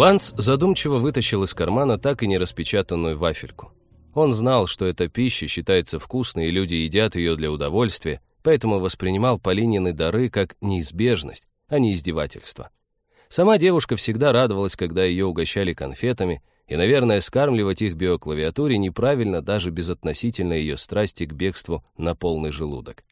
Ланс задумчиво вытащил из кармана так и не распечатанную вафельку. Он знал, что эта пища считается вкусной, и люди едят ее для удовольствия, поэтому воспринимал Полинины дары как неизбежность, а не издевательство. Сама девушка всегда радовалась, когда ее угощали конфетами, и, наверное, скармливать их биоклавиатуре неправильно даже без относительно ее страсти к бегству на полный желудок.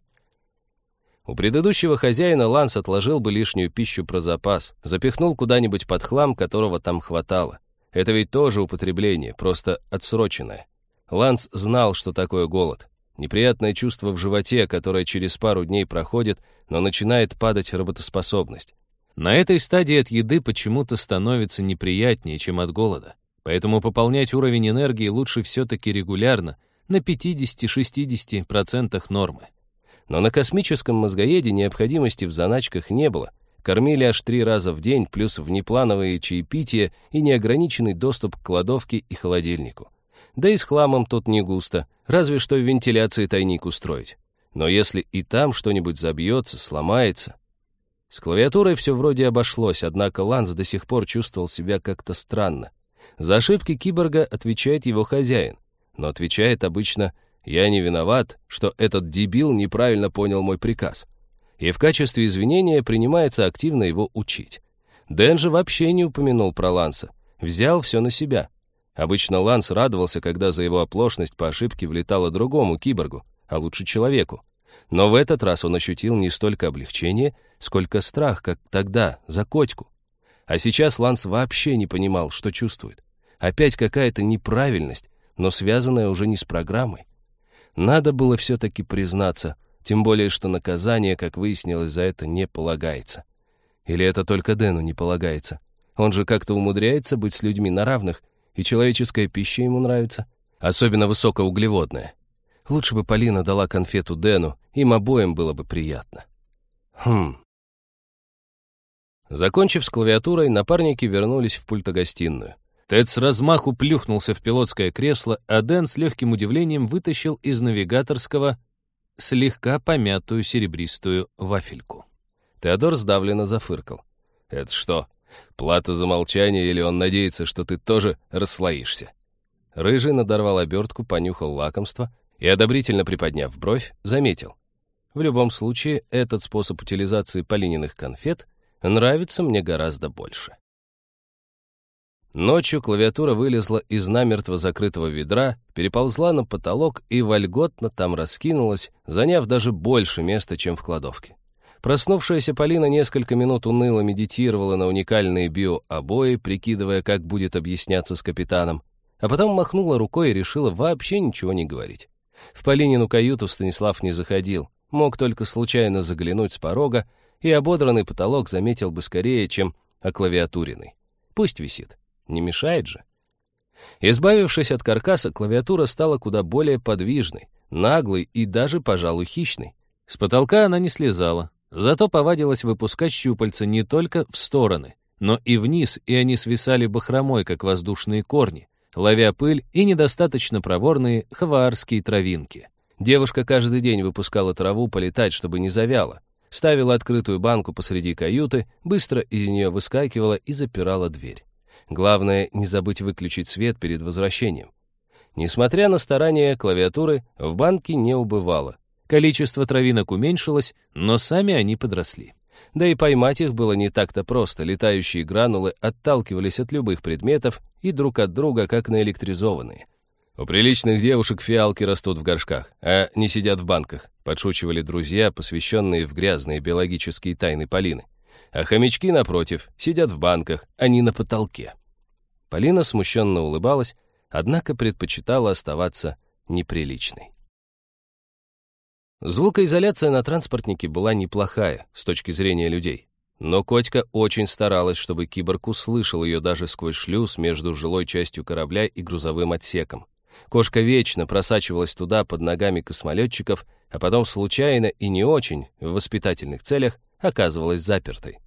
У предыдущего хозяина Ланс отложил бы лишнюю пищу про запас, запихнул куда-нибудь под хлам, которого там хватало. Это ведь тоже употребление, просто отсроченное. Ланс знал, что такое голод. Неприятное чувство в животе, которое через пару дней проходит, но начинает падать работоспособность. На этой стадии от еды почему-то становится неприятнее, чем от голода. Поэтому пополнять уровень энергии лучше все-таки регулярно, на 50-60% нормы. Но на космическом мозгоеде необходимости в заначках не было. Кормили аж три раза в день, плюс внеплановые чаепития и неограниченный доступ к кладовке и холодильнику. Да и с хламом тут не густо, разве что в вентиляции тайник устроить. Но если и там что-нибудь забьется, сломается, с клавиатурой все вроде обошлось, однако Ланс до сих пор чувствовал себя как-то странно. За ошибки киборга отвечает его хозяин, но отвечает обычно «я не виноват, что этот дебил неправильно понял мой приказ». И в качестве извинения принимается активно его учить. Дэн же вообще не упомянул про Ланса, взял все на себя. Обычно Ланс радовался, когда за его оплошность по ошибке влетало другому киборгу, а лучше человеку. Но в этот раз он ощутил не столько облегчение, сколько страх, как тогда, за котику. А сейчас Ланс вообще не понимал, что чувствует. Опять какая-то неправильность, но связанная уже не с программой. Надо было все-таки признаться, тем более, что наказание, как выяснилось, за это не полагается. Или это только Дэну не полагается? Он же как-то умудряется быть с людьми на равных, и человеческая пища ему нравится, особенно высокоуглеводная. Лучше бы Полина дала конфету Дэну, им обоим было бы приятно. Хм. Закончив с клавиатурой, напарники вернулись в пультогостиную. Тед с размаху плюхнулся в пилотское кресло, а Дэн с легким удивлением вытащил из навигаторского слегка помятую серебристую вафельку. Теодор сдавленно зафыркал. «Это что, плата за молчание, или он надеется, что ты тоже расслоишься?» Рыжий надорвал обертку, понюхал лакомство и, одобрительно приподняв бровь, заметил. В любом случае, этот способ утилизации полининых конфет нравится мне гораздо больше. Ночью клавиатура вылезла из намертво закрытого ведра, переползла на потолок и вольготно там раскинулась, заняв даже больше места, чем в кладовке. Проснувшаяся Полина несколько минут уныло медитировала на уникальные биообои, прикидывая, как будет объясняться с капитаном, а потом махнула рукой и решила вообще ничего не говорить. В Полинину каюту Станислав не заходил, мог только случайно заглянуть с порога, и ободранный потолок заметил бы скорее, чем оклавиатуренный. Пусть висит, не мешает же. Избавившись от каркаса, клавиатура стала куда более подвижной, наглой и даже, пожалуй, хищной. С потолка она не слезала, зато повадилась выпускать щупальца не только в стороны, но и вниз, и они свисали бахромой, как воздушные корни, ловя пыль и недостаточно проворные хаваарские травинки. Девушка каждый день выпускала траву полетать, чтобы не завяла. Ставила открытую банку посреди каюты, быстро из нее выскакивала и запирала дверь. Главное, не забыть выключить свет перед возвращением. Несмотря на старания клавиатуры, в банке не убывало. Количество травинок уменьшилось, но сами они подросли. Да и поймать их было не так-то просто. Летающие гранулы отталкивались от любых предметов и друг от друга, как наэлектризованные. «У приличных девушек фиалки растут в горшках, а не сидят в банках», подшучивали друзья, посвященные в грязные биологические тайны Полины. А хомячки, напротив, сидят в банках, а не на потолке. Полина смущенно улыбалась, однако предпочитала оставаться неприличной. Звукоизоляция на транспортнике была неплохая с точки зрения людей. Но Котька очень старалась, чтобы киборг услышал ее даже сквозь шлюз между жилой частью корабля и грузовым отсеком. Кошка вечно просачивалась туда под ногами космолетчиков, а потом случайно и не очень, в воспитательных целях, оказывалась запертой.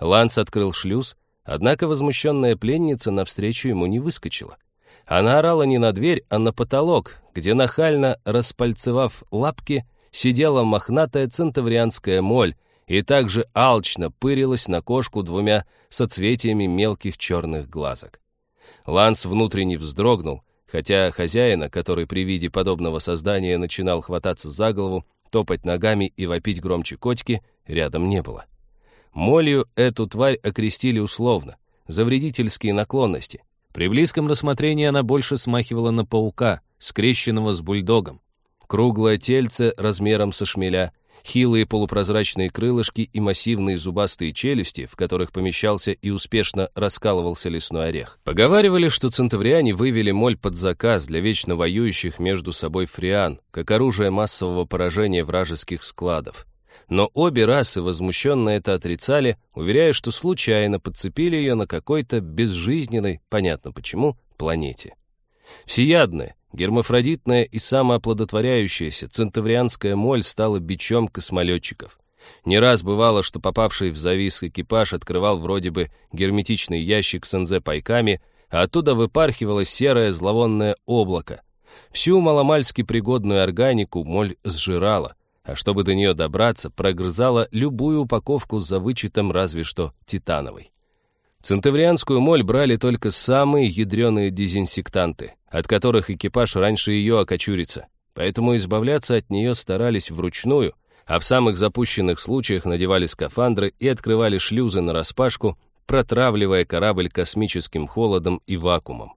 Ланс открыл шлюз, однако возмущенная пленница навстречу ему не выскочила. Она орала не на дверь, а на потолок, где нахально, распальцевав лапки, сидела мохнатая центаврианская моль и также алчно пырилась на кошку двумя соцветиями мелких черных глазок. Ланс внутренне вздрогнул, хотя хозяина, который при виде подобного создания начинал хвататься за голову, топать ногами и вопить громче котики, рядом не было. Молью эту тварь окрестили условно, за вредительские наклонности. При близком рассмотрении она больше смахивала на паука, скрещенного с бульдогом. Круглое тельце размером со шмеля — хилые полупрозрачные крылышки и массивные зубастые челюсти, в которых помещался и успешно раскалывался лесной орех. Поговаривали, что центавриане вывели моль под заказ для вечно воюющих между собой фриан, как оружие массового поражения вражеских складов. Но обе расы возмущенно это отрицали, уверяя, что случайно подцепили ее на какой-то безжизненной, понятно почему, планете. Всеядная, Гермафродитная и самооплодотворяющаяся центаврианская моль стала бичом космолетчиков. Не раз бывало, что попавший в завис экипаж открывал вроде бы герметичный ящик с НЗ-пайками, а оттуда выпархивало серое зловонное облако. Всю маломальски пригодную органику моль сжирала, а чтобы до нее добраться, прогрызала любую упаковку за вычетом разве что титановой. Центаврианскую моль брали только самые ядреные дезинсектанты, от которых экипаж раньше ее окочурится, поэтому избавляться от нее старались вручную, а в самых запущенных случаях надевали скафандры и открывали шлюзы нараспашку, протравливая корабль космическим холодом и вакуумом.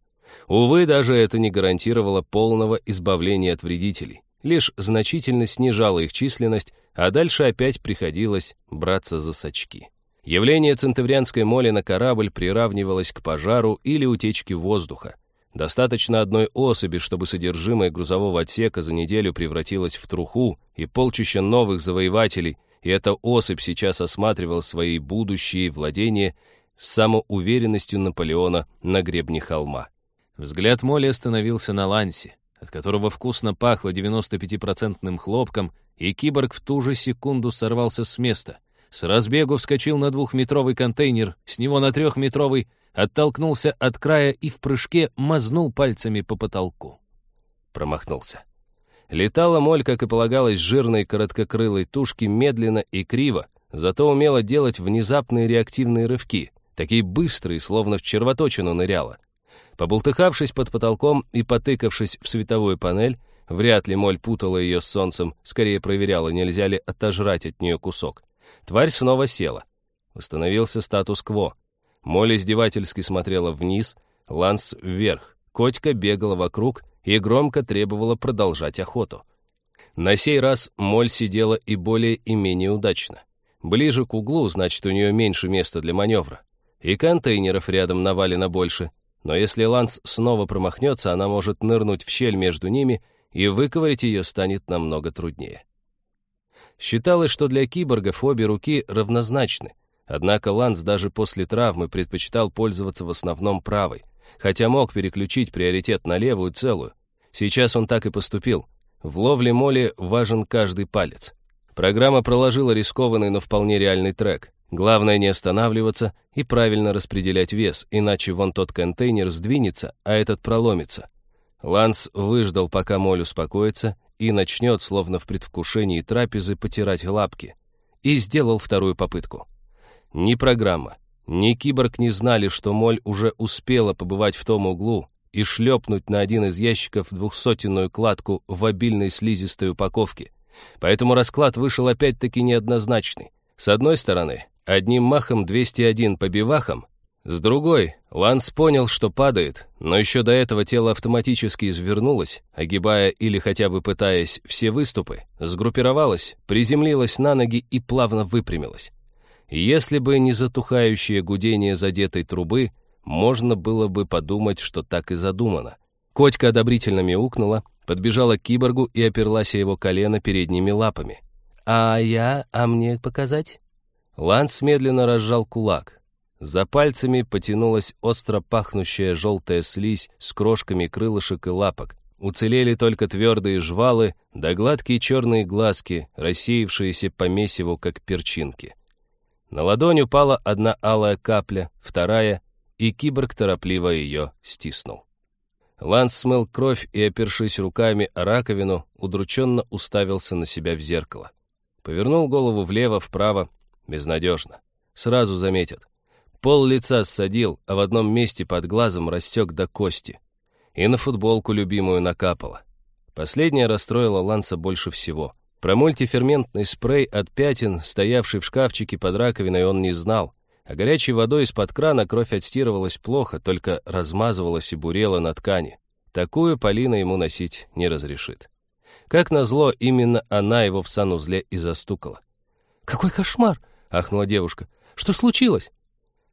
Увы, даже это не гарантировало полного избавления от вредителей, лишь значительно снижало их численность, а дальше опять приходилось браться за сачки. Явление центаврианской моли на корабль приравнивалось к пожару или утечке воздуха. Достаточно одной особи, чтобы содержимое грузового отсека за неделю превратилось в труху и полчища новых завоевателей, и эта особь сейчас осматривала свои будущие владения с самоуверенностью Наполеона на гребне холма. Взгляд Моли остановился на Лансе, от которого вкусно пахло 95-процентным хлопком, и киборг в ту же секунду сорвался с места — с разбегу вскочил на двухметровый контейнер, с него на трехметровый, оттолкнулся от края и в прыжке мазнул пальцами по потолку. Промахнулся. Летала моль, как и полагалось, жирной короткокрылой тушки медленно и криво, зато умела делать внезапные реактивные рывки, такие быстрые, словно в червоточину ныряла. Побултыхавшись под потолком и потыкавшись в световую панель, вряд ли моль путала ее с солнцем, скорее проверяла, нельзя ли отожрать от нее кусок. Тварь снова села. Восстановился статус-кво. Молли издевательски смотрела вниз, Ланс вверх. Котька бегала вокруг и громко требовала продолжать охоту. На сей раз Моль сидела и более и менее удачно. Ближе к углу, значит, у нее меньше места для маневра. И контейнеров рядом навалено больше. Но если Ланс снова промахнется, она может нырнуть в щель между ними, и выковырять ее станет намного труднее. Считалось, что для киборгов обе руки равнозначны. Однако Ланс даже после травмы предпочитал пользоваться в основном правой, хотя мог переключить приоритет на левую целую. Сейчас он так и поступил. В ловле моли важен каждый палец. Программа проложила рискованный, но вполне реальный трек. Главное не останавливаться и правильно распределять вес, иначе вон тот контейнер сдвинется, а этот проломится. Ланс выждал, пока моль успокоится, и начнет, словно в предвкушении трапезы, потирать лапки. И сделал вторую попытку. Ни программа, ни киборг не знали, что Моль уже успела побывать в том углу и шлепнуть на один из ящиков двухсотенную кладку в обильной слизистой упаковке. Поэтому расклад вышел опять-таки неоднозначный. С одной стороны, одним махом 201 по бивахам, с другой, Ланс понял, что падает, но еще до этого тело автоматически извернулось, огибая или хотя бы пытаясь все выступы, сгруппировалось, приземлилось на ноги и плавно выпрямилось. Если бы не затухающее гудение задетой трубы, можно было бы подумать, что так и задумано. Котька одобрительно мяукнула, подбежала к киборгу и оперлась его колено передними лапами. «А я? А мне показать?» Ланс медленно разжал кулак. За пальцами потянулась остро пахнущая желтая слизь с крошками крылышек и лапок. Уцелели только твердые жвалы, да гладкие черные глазки, рассеявшиеся по месиву, как перчинки. На ладонь упала одна алая капля, вторая, и киборг торопливо ее стиснул. Ланс смыл кровь и, опершись руками о раковину, удрученно уставился на себя в зеркало. Повернул голову влево-вправо, Безнадежно. Сразу заметят. Пол лица ссадил, а в одном месте под глазом рассек до кости. И на футболку любимую накапало. Последнее расстроило Ланса больше всего. Про мультиферментный спрей от пятен, стоявший в шкафчике под раковиной, он не знал. А горячей водой из-под крана кровь отстирывалась плохо, только размазывалась и бурела на ткани. Такую Полина ему носить не разрешит. Как назло, именно она его в санузле и застукала. «Какой кошмар!» — ахнула девушка. «Что случилось?»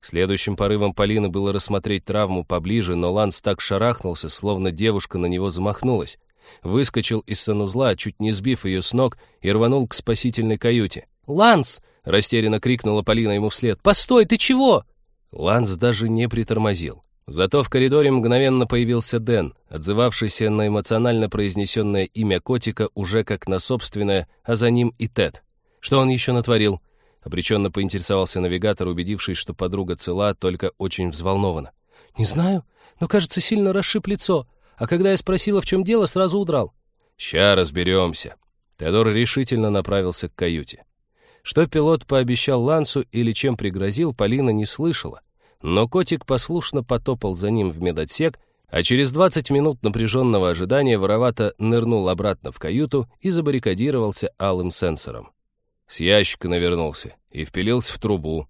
Следующим порывом Полины было рассмотреть травму поближе, но Ланс так шарахнулся, словно девушка на него замахнулась. Выскочил из санузла, чуть не сбив ее с ног, и рванул к спасительной каюте. «Ланс!» — растерянно крикнула Полина ему вслед. «Постой, ты чего?» Ланс даже не притормозил. Зато в коридоре мгновенно появился Дэн, отзывавшийся на эмоционально произнесенное имя котика уже как на собственное, а за ним и Тед. Что он еще натворил? Обреченно поинтересовался навигатор, убедившись, что подруга цела, только очень взволнована. «Не знаю, но, кажется, сильно расшиб лицо. А когда я спросила, в чем дело, сразу удрал». «Ща разберемся». Теодор решительно направился к каюте. Что пилот пообещал Лансу или чем пригрозил, Полина не слышала. Но котик послушно потопал за ним в медотсек, а через 20 минут напряженного ожидания воровато нырнул обратно в каюту и забаррикадировался алым сенсором. С ящика навернулся и впилился в трубу.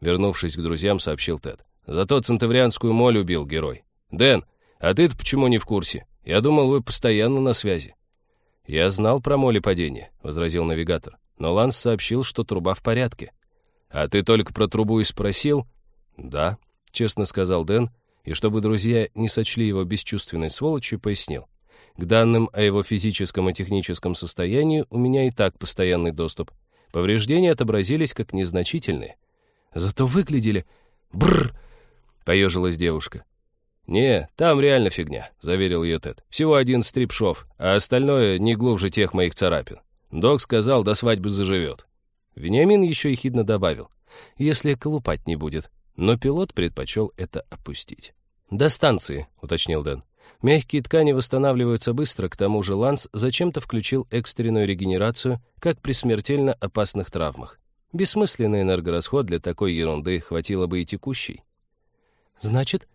Вернувшись к друзьям, сообщил Тед. Зато центаврианскую моль убил герой. «Дэн, а ты-то почему не в курсе? Я думал, вы постоянно на связи». «Я знал про моли падения», — возразил навигатор. Но Ланс сообщил, что труба в порядке. «А ты только про трубу и спросил?» «Да», — честно сказал Дэн, и чтобы друзья не сочли его бесчувственной сволочью, пояснил. «К данным о его физическом и техническом состоянии у меня и так постоянный доступ. Повреждения отобразились как незначительные. Зато выглядели... Бррр! Поежилась девушка. «Не, там реально фигня», — заверил ее Тед. «Всего один стрипшов, а остальное не глубже тех моих царапин. Док сказал, до свадьбы заживет». Вениамин еще ехидно добавил. «Если колупать не будет». Но пилот предпочел это опустить. «До станции», — уточнил Дэн. Мягкие ткани восстанавливаются быстро, к тому же Ланс зачем-то включил экстренную регенерацию, как при смертельно опасных травмах. Бессмысленный энергорасход для такой ерунды хватило бы и текущей. «Значит,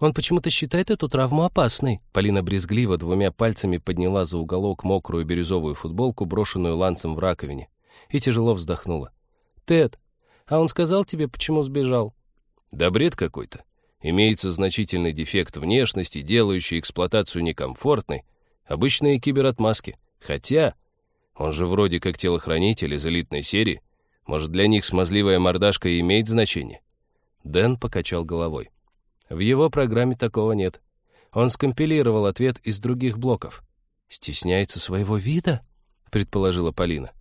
он почему-то считает эту травму опасной?» Полина брезгливо двумя пальцами подняла за уголок мокрую бирюзовую футболку, брошенную Лансом в раковине, и тяжело вздохнула. «Тед, а он сказал тебе, почему сбежал?» «Да бред какой-то. Имеется значительный дефект внешности, делающий эксплуатацию некомфортной. Обычные кибератмазки. Хотя, он же вроде как телохранитель из элитной серии. Может, для них смазливая мордашка и имеет значение? Дэн покачал головой. В его программе такого нет. Он скомпилировал ответ из других блоков. «Стесняется своего вида?» — предположила Полина.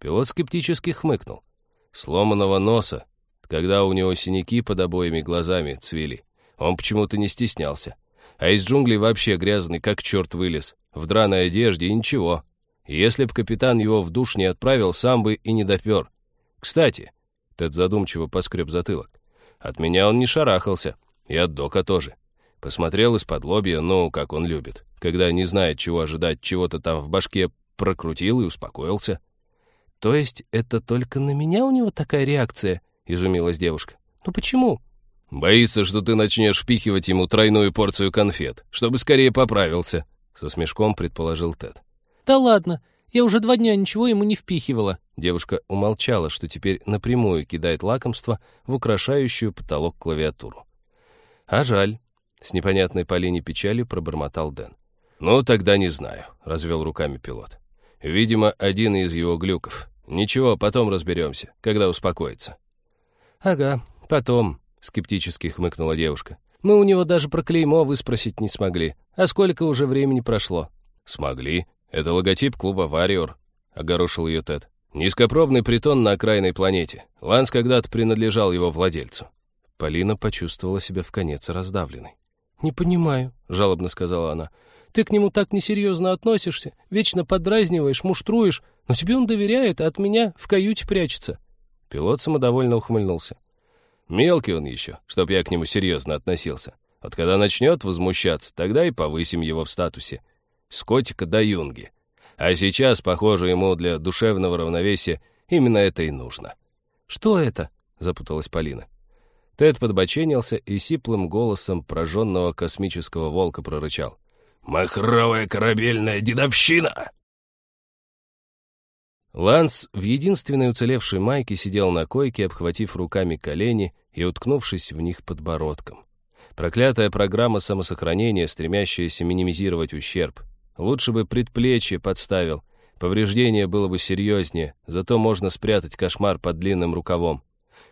Пилот скептически хмыкнул. Сломанного носа когда у него синяки под обоими глазами цвели. Он почему-то не стеснялся. А из джунглей вообще грязный, как черт вылез. В драной одежде и ничего. Если б капитан его в душ не отправил, сам бы и не допер. Кстати, Тед задумчиво поскреб затылок. От меня он не шарахался. И от Дока тоже. Посмотрел из-под лобья, ну, как он любит. Когда не знает, чего ожидать, чего-то там в башке прокрутил и успокоился. То есть это только на меня у него такая реакция? — изумилась девушка. «Ну почему?» «Боится, что ты начнешь впихивать ему тройную порцию конфет, чтобы скорее поправился», — со смешком предположил Тед. «Да ладно, я уже два дня ничего ему не впихивала». Девушка умолчала, что теперь напрямую кидает лакомство в украшающую потолок клавиатуру. «А жаль», — с непонятной Полине печалью пробормотал Дэн. «Ну, тогда не знаю», — развел руками пилот. «Видимо, один из его глюков. Ничего, потом разберемся, когда успокоится». «Ага, потом», — скептически хмыкнула девушка. «Мы у него даже про клеймо выспросить не смогли. А сколько уже времени прошло?» «Смогли. Это логотип клуба «Вариор», — огорошил ее Тед. «Низкопробный притон на окраинной планете. Ланс когда-то принадлежал его владельцу». Полина почувствовала себя в конец раздавленной. «Не понимаю», — жалобно сказала она. «Ты к нему так несерьезно относишься, вечно подразниваешь, муштруешь, но тебе он доверяет, а от меня в каюте прячется. Пилот самодовольно ухмыльнулся. Мелкий он еще, чтоб я к нему серьезно относился. Вот когда начнет возмущаться, тогда и повысим его в статусе. С котика до юнги. А сейчас, похоже, ему для душевного равновесия именно это и нужно. «Что это?» — запуталась Полина. Тед подбоченился и сиплым голосом прожженного космического волка прорычал. «Махровая корабельная дедовщина!» Ланс в единственной уцелевшей майке сидел на койке, обхватив руками колени и уткнувшись в них подбородком. Проклятая программа самосохранения, стремящаяся минимизировать ущерб. Лучше бы предплечье подставил. Повреждение было бы серьезнее, зато можно спрятать кошмар под длинным рукавом.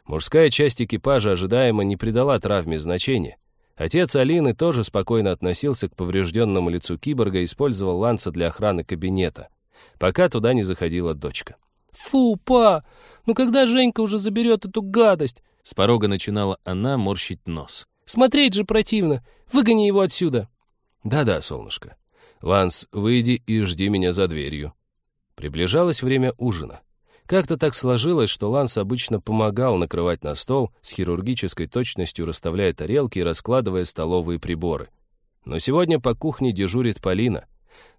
Мужская часть экипажа ожидаемо не придала травме значения. Отец Алины тоже спокойно относился к поврежденному лицу киборга и использовал ланца для охраны кабинета, пока туда не заходила дочка. «Фу, па! Ну когда Женька уже заберет эту гадость?» С порога начинала она морщить нос. Смотреть же противно. Выгони его отсюда. Да-да, солнышко. Ланс, выйди и жди меня за дверью. Приближалось время ужина. Как-то так сложилось, что Ланс обычно помогал накрывать на стол, с хирургической точностью расставляя тарелки и раскладывая столовые приборы. Но сегодня по кухне дежурит Полина.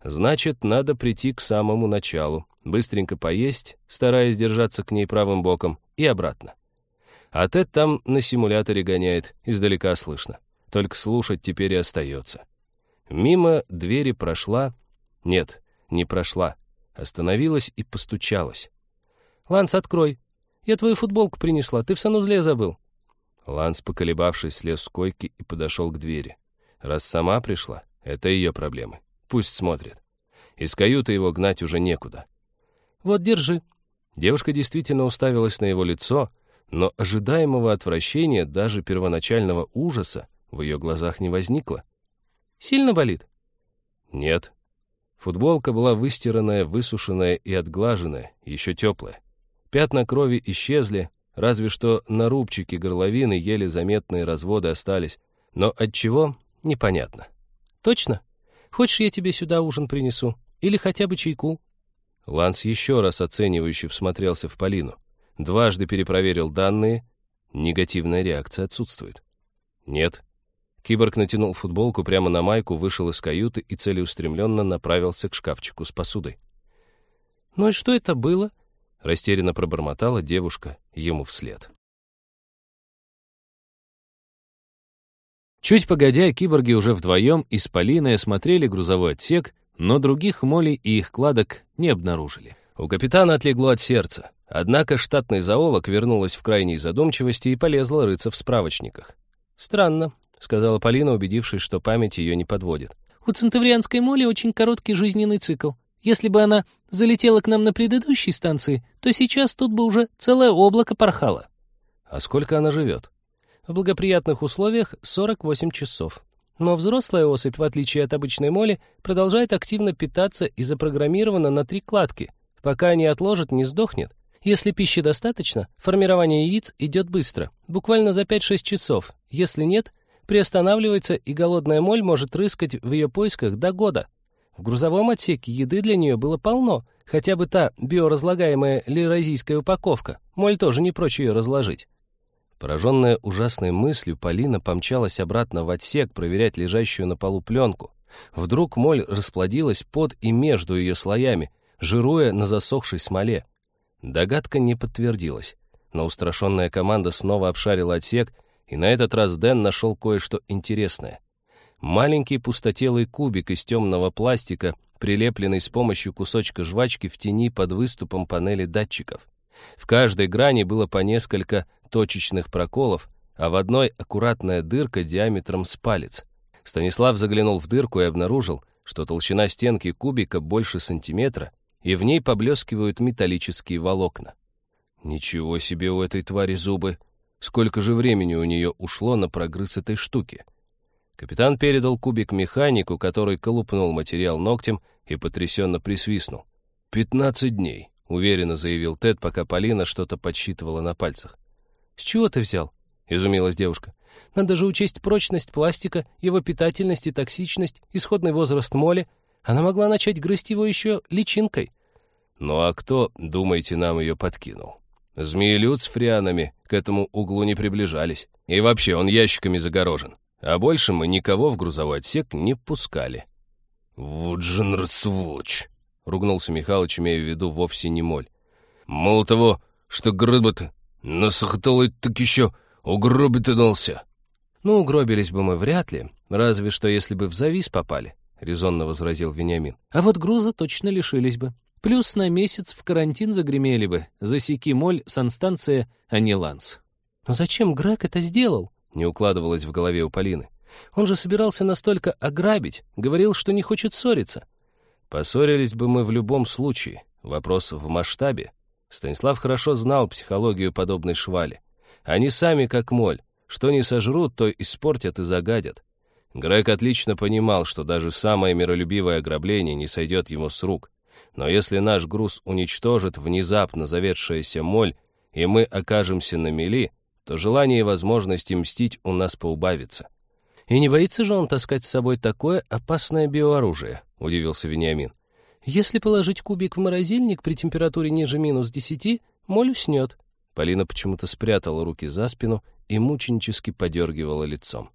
Значит, надо прийти к самому началу, быстренько поесть, стараясь держаться к ней правым боком, и обратно. А Тед там на симуляторе гоняет, издалека слышно. Только слушать теперь и остается. Мимо двери прошла... Нет, не прошла. Остановилась и постучалась. «Ланс, открой. Я твою футболку принесла, ты в санузле забыл». Ланс, поколебавшись, слез с койки и подошел к двери. Раз сама пришла, это ее проблемы. Пусть смотрит. Из каюты его гнать уже некуда. «Вот, держи». Девушка действительно уставилась на его лицо, но ожидаемого отвращения, даже первоначального ужаса, в ее глазах не возникло. «Сильно болит?» «Нет». Футболка была выстиранная, высушенная и отглаженная, еще теплая. Пятна крови исчезли, разве что на рубчике горловины еле заметные разводы остались, но от чего — непонятно. «Точно? Хочешь, я тебе сюда ужин принесу? Или хотя бы чайку?» Ланс еще раз оценивающе всмотрелся в Полину. Дважды перепроверил данные. Негативная реакция отсутствует. Нет. Киборг натянул футболку прямо на майку, вышел из каюты и целеустремленно направился к шкафчику с посудой. «Ну и что это было?» Растерянно пробормотала девушка ему вслед. Чуть погодя, киборги уже вдвоем и с Полиной осмотрели грузовой отсек, но других молей и их кладок не обнаружили. У капитана отлегло от сердца. Однако штатный зоолог вернулась в крайней задумчивости и полезла рыться в справочниках. «Странно», — сказала Полина, убедившись, что память ее не подводит. «У центаврианской моли очень короткий жизненный цикл. Если бы она залетела к нам на предыдущей станции, то сейчас тут бы уже целое облако порхало». «А сколько она живет?» «В благоприятных условиях 48 часов. Но взрослая особь, в отличие от обычной моли, продолжает активно питаться и запрограммирована на три кладки. Пока не отложит, не сдохнет. Если пищи достаточно, формирование яиц идет быстро, буквально за 5-6 часов. Если нет, приостанавливается, и голодная моль может рыскать в ее поисках до года. В грузовом отсеке еды для нее было полно, хотя бы та биоразлагаемая лирозийская упаковка. Моль тоже не прочь ее разложить. Пораженная ужасной мыслью, Полина помчалась обратно в отсек проверять лежащую на полу пленку. Вдруг моль расплодилась под и между ее слоями, жируя на засохшей смоле. Догадка не подтвердилась, но устрашенная команда снова обшарила отсек, и на этот раз Дэн нашел кое-что интересное. Маленький пустотелый кубик из темного пластика, прилепленный с помощью кусочка жвачки в тени под выступом панели датчиков. В каждой грани было по несколько точечных проколов, а в одной аккуратная дырка диаметром с палец. Станислав заглянул в дырку и обнаружил, что толщина стенки кубика больше сантиметра, и в ней поблескивают металлические волокна. Ничего себе у этой твари зубы! Сколько же времени у нее ушло на прогрыз этой штуки? Капитан передал кубик механику, который колупнул материал ногтем и потрясенно присвистнул. «Пятнадцать дней», — уверенно заявил Тед, пока Полина что-то подсчитывала на пальцах. «С чего ты взял?» — изумилась девушка. «Надо же учесть прочность пластика, его питательность и токсичность, исходный возраст моли, она могла начать грызть его еще личинкой. Ну а кто, думаете, нам ее подкинул? Змеелюд с фрианами к этому углу не приближались. И вообще он ящиками загорожен. А больше мы никого в грузовой отсек не пускали. «Вот же нрсвуч!» — ругнулся Михалыч, имея в виду вовсе не моль. «Мол того, что грыба-то На Сахаталы так еще угробить дался. «Ну, угробились бы мы вряд ли, разве что если бы в завис попали», — резонно возразил Вениамин. «А вот груза точно лишились бы. Плюс на месяц в карантин загремели бы. Засеки моль, санстанция, а не ланс». «Но зачем Грег это сделал?» — не укладывалось в голове у Полины. «Он же собирался настолько ограбить, говорил, что не хочет ссориться». «Поссорились бы мы в любом случае. Вопрос в масштабе». Станислав хорошо знал психологию подобной швали. Они сами как моль. Что не сожрут, то испортят и загадят. Грег отлично понимал, что даже самое миролюбивое ограбление не сойдет ему с рук. Но если наш груз уничтожит внезапно заведшаяся моль, и мы окажемся на мели, то желание и возможности мстить у нас поубавится. «И не боится же он таскать с собой такое опасное биооружие?» — удивился Вениамин. «Если положить кубик в морозильник при температуре ниже минус десяти, моль уснет». Полина почему-то спрятала руки за спину и мученически подергивала лицом.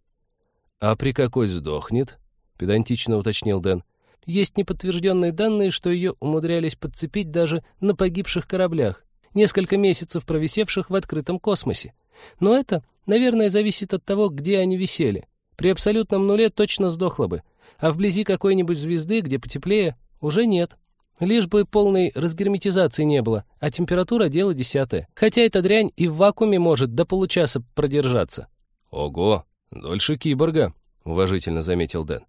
«А при какой сдохнет?» — педантично уточнил Дэн. «Есть неподтвержденные данные, что ее умудрялись подцепить даже на погибших кораблях, несколько месяцев провисевших в открытом космосе. Но это, наверное, зависит от того, где они висели. При абсолютном нуле точно сдохла бы, а вблизи какой-нибудь звезды, где потеплее, уже нет. Лишь бы полной разгерметизации не было, а температура — дело десятое. Хотя эта дрянь и в вакууме может до получаса продержаться. «Ого, дольше киборга», — уважительно заметил Дэн.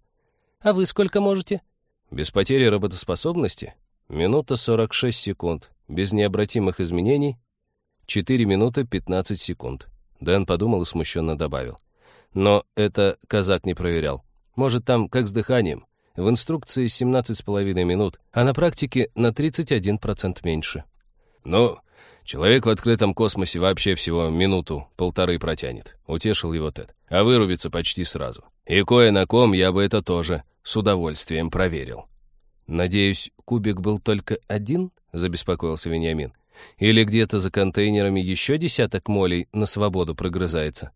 «А вы сколько можете?» «Без потери работоспособности? Минута 46 секунд. Без необратимых изменений? 4 минуты 15 секунд». Дэн подумал и смущенно добавил. «Но это казак не проверял. Может, там как с дыханием. В инструкции 17,5 минут, а на практике на 31% меньше. «Ну, человек в открытом космосе вообще всего минуту-полторы протянет», — утешил его Тед. «А вырубится почти сразу. И кое на ком я бы это тоже с удовольствием проверил». «Надеюсь, кубик был только один?» — забеспокоился Вениамин. «Или где-то за контейнерами еще десяток молей на свободу прогрызается?»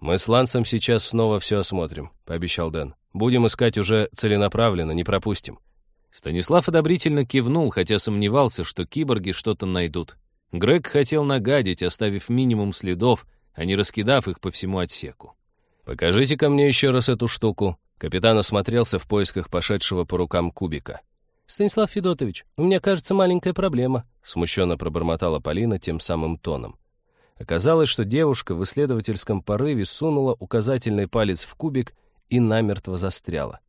«Мы с Лансом сейчас снова все осмотрим», — пообещал Дэн. «Будем искать уже целенаправленно, не пропустим». Станислав одобрительно кивнул, хотя сомневался, что киборги что-то найдут. Грег хотел нагадить, оставив минимум следов, а не раскидав их по всему отсеку. «Покажите-ка мне еще раз эту штуку». Капитан осмотрелся в поисках пошедшего по рукам кубика. «Станислав Федотович, у меня, кажется, маленькая проблема», смущенно пробормотала Полина тем самым тоном. Оказалось, что девушка в исследовательском порыве сунула указательный палец в кубик и намертво застряла.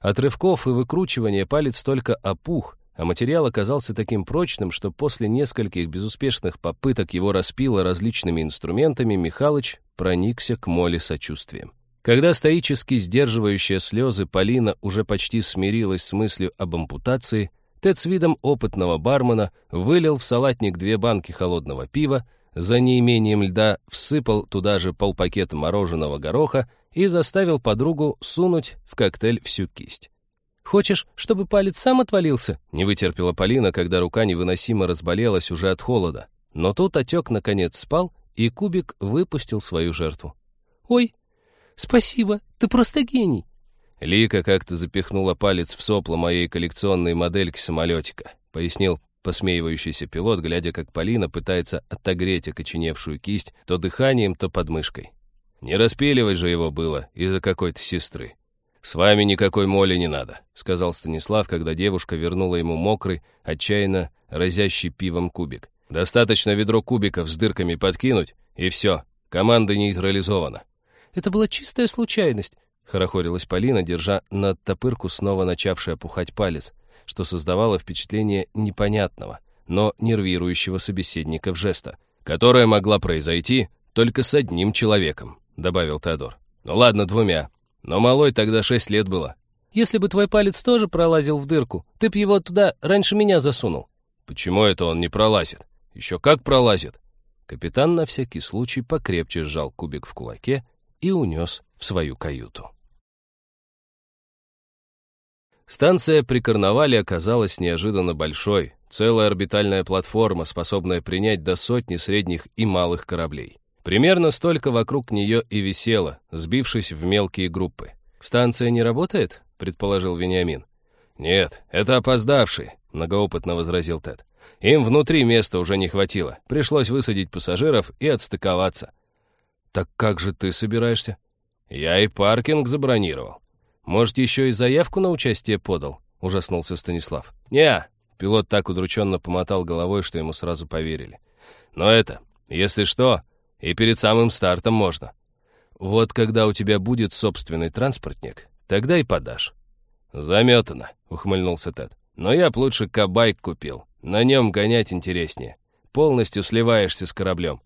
От рывков и выкручивания палец только опух, а материал оказался таким прочным, что после нескольких безуспешных попыток его распила различными инструментами, Михалыч проникся к Моле сочувствием. Когда стоически сдерживающая слезы Полина уже почти смирилась с мыслью об ампутации, Тед с видом опытного бармена вылил в салатник две банки холодного пива, за неимением льда всыпал туда же полпакета мороженого гороха и заставил подругу сунуть в коктейль всю кисть. «Хочешь, чтобы палец сам отвалился?» — не вытерпела Полина, когда рука невыносимо разболелась уже от холода. Но тут отек наконец спал, и кубик выпустил свою жертву. «Ой, спасибо, ты просто гений!» Лика как-то запихнула палец в сопло моей коллекционной модельки самолетика, пояснил посмеивающийся пилот, глядя, как Полина пытается отогреть окоченевшую кисть то дыханием, то подмышкой. Не распиливать же его было из-за какой-то сестры. «С вами никакой моли не надо», — сказал Станислав, когда девушка вернула ему мокрый, отчаянно разящий пивом кубик. «Достаточно ведро кубиков с дырками подкинуть, и все, команда нейтрализована». «Это была чистая случайность», — хорохорилась Полина, держа над топырку снова начавший опухать палец что создавало впечатление непонятного, но нервирующего собеседника в жеста, которая могла произойти только с одним человеком, добавил Теодор. Ну ладно, двумя. Но малой тогда шесть лет было. Если бы твой палец тоже пролазил в дырку, ты б его туда раньше меня засунул. Почему это он не пролазит? Еще как пролазит. Капитан на всякий случай покрепче сжал кубик в кулаке и унес в свою каюту. Станция при карнавале оказалась неожиданно большой, целая орбитальная платформа, способная принять до сотни средних и малых кораблей. Примерно столько вокруг нее и висело, сбившись в мелкие группы. «Станция не работает?» — предположил Вениамин. «Нет, это опоздавший», — многоопытно возразил Тед. Им внутри места уже не хватило. Пришлось высадить пассажиров и отстыковаться. «Так как же ты собираешься?» «Я и паркинг забронировал». «Может, еще и заявку на участие подал?» — ужаснулся Станислав. «Не, Пилот так удрученно помотал головой, что ему сразу поверили. «Но это, если что, и перед самым стартом можно. Вот когда у тебя будет собственный транспортник, тогда и подашь». «Заметано», — ухмыльнулся Тед. «Но я б лучше кабайк купил. На нем гонять интереснее. Полностью сливаешься с кораблем».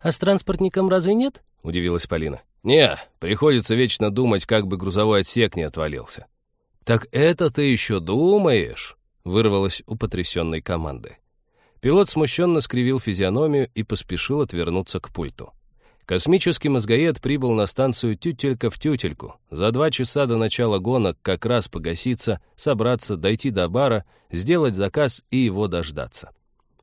«А с транспортником разве нет?» — удивилась Полина. «Не, приходится вечно думать, как бы грузовой отсек не отвалился». «Так это ты еще думаешь?» вырвалось у потрясенной команды. Пилот смущенно скривил физиономию и поспешил отвернуться к пульту. Космический мозгоед прибыл на станцию тютелька в тютельку. За два часа до начала гонок как раз погаситься, собраться, дойти до бара, сделать заказ и его дождаться.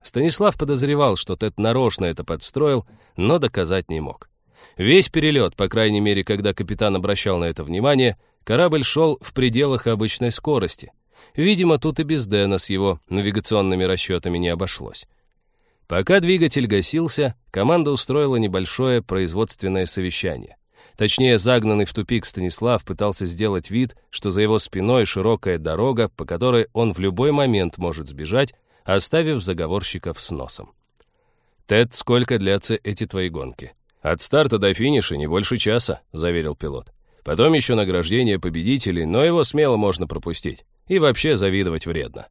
Станислав подозревал, что Тед нарочно это подстроил, но доказать не мог. Весь перелет, по крайней мере, когда капитан обращал на это внимание, корабль шел в пределах обычной скорости — Видимо, тут и без Дэна с его навигационными расчетами не обошлось. Пока двигатель гасился, команда устроила небольшое производственное совещание. Точнее, загнанный в тупик Станислав пытался сделать вид, что за его спиной широкая дорога, по которой он в любой момент может сбежать, оставив заговорщиков с носом. «Тед, сколько длятся эти твои гонки?» «От старта до финиша не больше часа», — заверил пилот. «Потом еще награждение победителей, но его смело можно пропустить. И вообще завидовать вредно.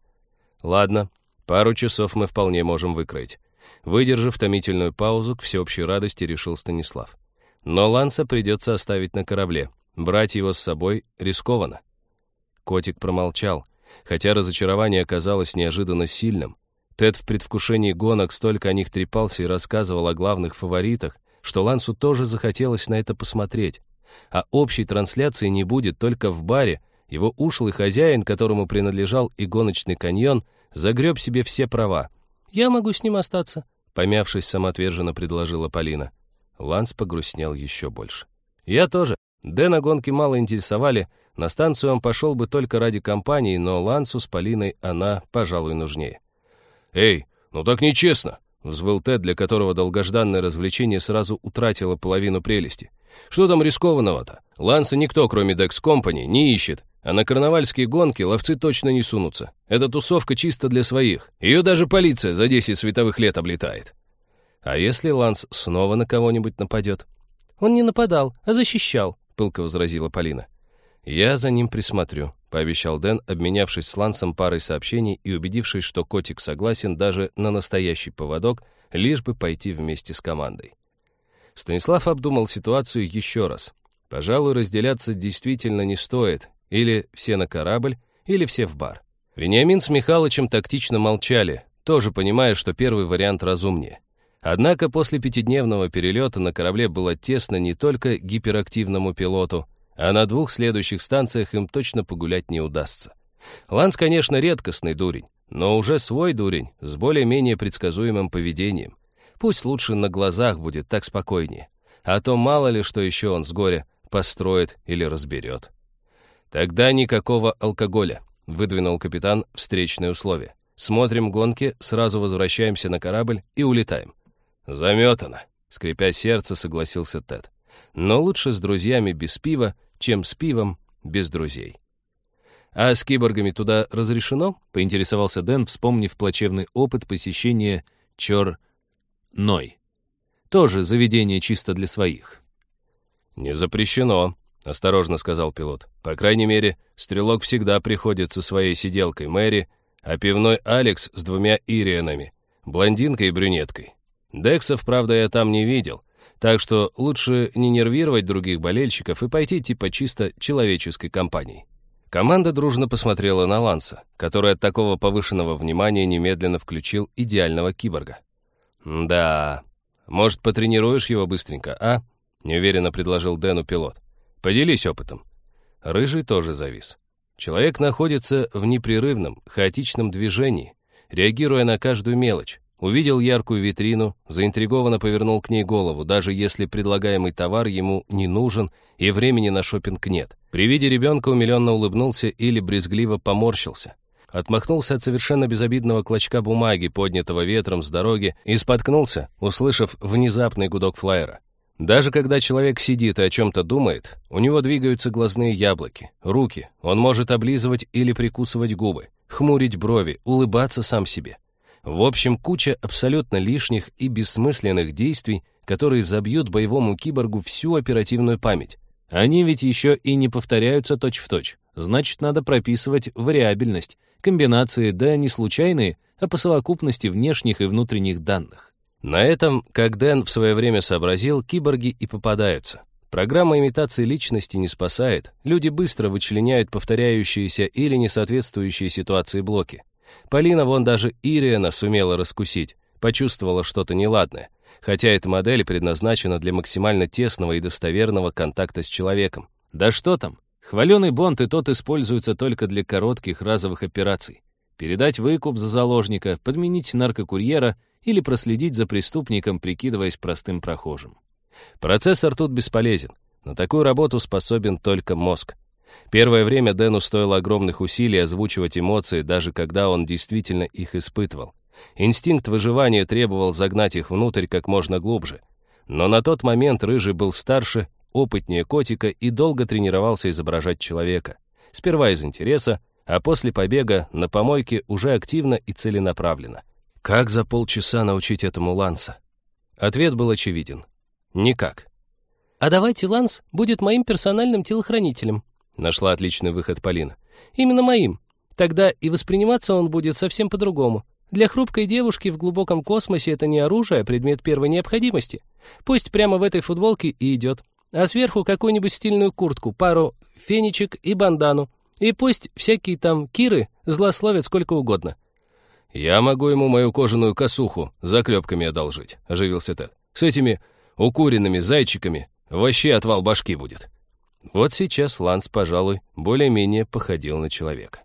Ладно, пару часов мы вполне можем выкроить. Выдержав томительную паузу, к всеобщей радости решил Станислав. Но Ланса придется оставить на корабле. Брать его с собой рискованно. Котик промолчал, хотя разочарование оказалось неожиданно сильным. Тед в предвкушении гонок столько о них трепался и рассказывал о главных фаворитах, что Лансу тоже захотелось на это посмотреть. А общей трансляции не будет только в баре, его ушлый хозяин, которому принадлежал и гоночный каньон, загреб себе все права. «Я могу с ним остаться», — помявшись, самоотверженно предложила Полина. Ланс погрустнел еще больше. «Я тоже. Дэна гонки мало интересовали. На станцию он пошел бы только ради компании, но Лансу с Полиной она, пожалуй, нужнее». «Эй, ну так нечестно!» — взвыл Тед, для которого долгожданное развлечение сразу утратило половину прелести. «Что там рискованного-то? Ланса никто, кроме Dex Company, не ищет. А на карнавальские гонки ловцы точно не сунутся. Эта тусовка чисто для своих. Ее даже полиция за 10 световых лет облетает. А если Ланс снова на кого-нибудь нападет? Он не нападал, а защищал, пылко возразила Полина. Я за ним присмотрю, пообещал Дэн, обменявшись с Лансом парой сообщений и убедившись, что котик согласен даже на настоящий поводок, лишь бы пойти вместе с командой. Станислав обдумал ситуацию еще раз. Пожалуй, разделяться действительно не стоит, или все на корабль, или все в бар. Вениамин с Михалычем тактично молчали, тоже понимая, что первый вариант разумнее. Однако после пятидневного перелета на корабле было тесно не только гиперактивному пилоту, а на двух следующих станциях им точно погулять не удастся. Ланс, конечно, редкостный дурень, но уже свой дурень с более-менее предсказуемым поведением. Пусть лучше на глазах будет так спокойнее, а то мало ли что еще он с горя построит или разберет. «Тогда никакого алкоголя», — выдвинул капитан встречное условие. «Смотрим гонки, сразу возвращаемся на корабль и улетаем». «Заметано», — скрипя сердце, согласился Тед. «Но лучше с друзьями без пива, чем с пивом без друзей». «А с киборгами туда разрешено?» — поинтересовался Дэн, вспомнив плачевный опыт посещения Чор-Ной. Тоже заведение чисто для своих. «Не запрещено», — осторожно сказал пилот. «По крайней мере, стрелок всегда приходит со своей сиделкой Мэри, а пивной Алекс с двумя Ирианами, блондинкой и брюнеткой. Дексов, правда, я там не видел, так что лучше не нервировать других болельщиков и пойти типа чисто человеческой компанией». Команда дружно посмотрела на Ланса, который от такого повышенного внимания немедленно включил идеального киборга. «Да, может, потренируешь его быстренько, а?» — неуверенно предложил Дэну пилот. Поделись опытом. Рыжий тоже завис. Человек находится в непрерывном, хаотичном движении, реагируя на каждую мелочь. Увидел яркую витрину, заинтригованно повернул к ней голову, даже если предлагаемый товар ему не нужен и времени на шопинг нет. При виде ребенка умиленно улыбнулся или брезгливо поморщился. отмахнулся от совершенно безобидного клочка бумаги, поднятого ветром с дороги, и споткнулся, услышав внезапный гудок флайера. Даже когда человек сидит и о чем-то думает, у него двигаются глазные яблоки, руки, он может облизывать или прикусывать губы, хмурить брови, улыбаться сам себе. В общем, куча абсолютно лишних и бессмысленных действий, которые забьют боевому киборгу всю оперативную память. Они ведь еще и не повторяются точь-в-точь. Значит, надо прописывать вариабельность, комбинации, да не случайные, а по совокупности внешних и внутренних данных. На этом, как Дэн в свое время сообразил, киборги и попадаются. Программа имитации личности не спасает, люди быстро вычленяют повторяющиеся или несоответствующие ситуации блоки. Полина вон даже Ириана сумела раскусить, почувствовала что-то неладное, хотя эта модель предназначена для максимально тесного и достоверного контакта с человеком. Да что там, хваленый Бонд и тот используется только для коротких разовых операций. Передать выкуп за заложника, подменить наркокурьера или проследить за преступником, прикидываясь простым прохожим. Процессор тут бесполезен. На такую работу способен только мозг. Первое время Дэну стоило огромных усилий озвучивать эмоции, даже когда он действительно их испытывал. Инстинкт выживания требовал загнать их внутрь как можно глубже. Но на тот момент Рыжий был старше, опытнее котика и долго тренировался изображать человека. Сперва из интереса, а после побега на помойке уже активно и целенаправленно. Как за полчаса научить этому Ланса? Ответ был очевиден. Никак. «А давайте Ланс будет моим персональным телохранителем», Нашла отличный выход Полина. «Именно моим. Тогда и восприниматься он будет совсем по-другому. Для хрупкой девушки в глубоком космосе это не оружие, а предмет первой необходимости. Пусть прямо в этой футболке и идет. А сверху какую-нибудь стильную куртку, пару фенечек и бандану. И пусть всякие там киры злословят сколько угодно». «Я могу ему мою кожаную косуху заклепками одолжить», — оживился Тед. «С этими укуренными зайчиками вообще отвал башки будет». Вот сейчас Ланс, пожалуй, более-менее походил на человека.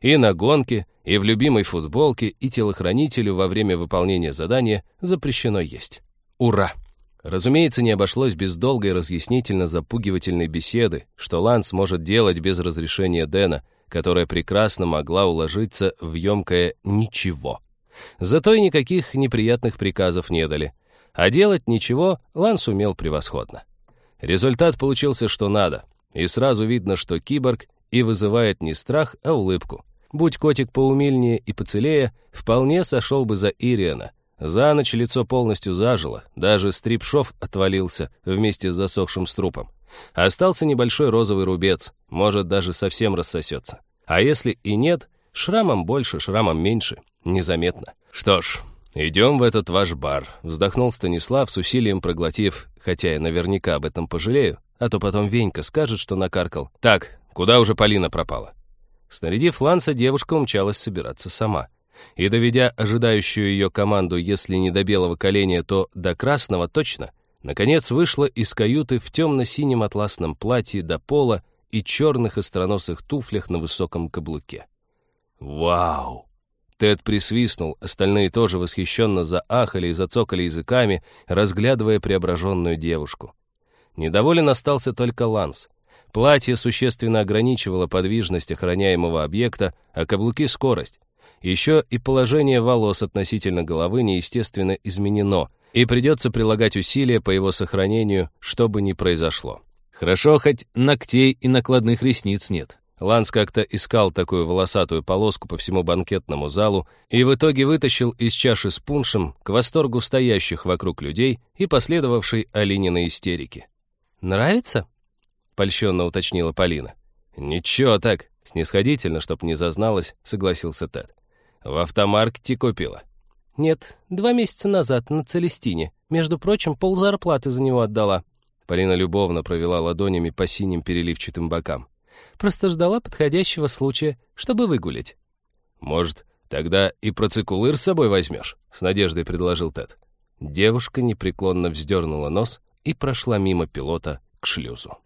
И на гонке, и в любимой футболке, и телохранителю во время выполнения задания запрещено есть. Ура! Разумеется, не обошлось без долгой разъяснительно-запугивательной беседы, что Ланс может делать без разрешения Дэна, которая прекрасно могла уложиться в емкое «ничего». Зато и никаких неприятных приказов не дали. А делать ничего Ланс умел превосходно. Результат получился что надо, и сразу видно, что киборг и вызывает не страх, а улыбку. Будь котик поумильнее и поцелее, вполне сошел бы за Ириана. За ночь лицо полностью зажило, даже стрипшов отвалился вместе с засохшим струпом. Остался небольшой розовый рубец, может, даже совсем рассосется. А если и нет, шрамом больше, шрамом меньше, незаметно. Что ж, «Идем в этот ваш бар», — вздохнул Станислав с усилием проглотив, хотя я наверняка об этом пожалею, а то потом Венька скажет, что накаркал. «Так, куда уже Полина пропала?» Снарядив Ланса, девушка умчалась собираться сама. И, доведя ожидающую ее команду, если не до белого коленя, то до красного точно, наконец вышла из каюты в темно-синем атласном платье до пола и черных остроносых туфлях на высоком каблуке. «Вау!» Тед присвистнул, остальные тоже восхищенно заахали и зацокали языками, разглядывая преображенную девушку. Недоволен остался только Ланс. Платье существенно ограничивало подвижность охраняемого объекта, а каблуки — скорость. Еще и положение волос относительно головы неестественно изменено, и придется прилагать усилия по его сохранению, что бы ни произошло. Хорошо, хоть ногтей и накладных ресниц нет. Ланс как-то искал такую волосатую полоску по всему банкетному залу и в итоге вытащил из чаши с пуншем к восторгу стоящих вокруг людей и последовавшей Алининой истерики. «Нравится?» — польщенно уточнила Полина. «Ничего так, снисходительно, чтоб не зазналась», — согласился Тед. «В автомаркете купила». «Нет, два месяца назад на Целестине. Между прочим, пол зарплаты за него отдала». Полина любовно провела ладонями по синим переливчатым бокам. Просто ждала подходящего случая, чтобы выгулить. «Может, тогда и процикулыр с собой возьмешь?» — с надеждой предложил Тед. Девушка непреклонно вздернула нос и прошла мимо пилота к шлюзу.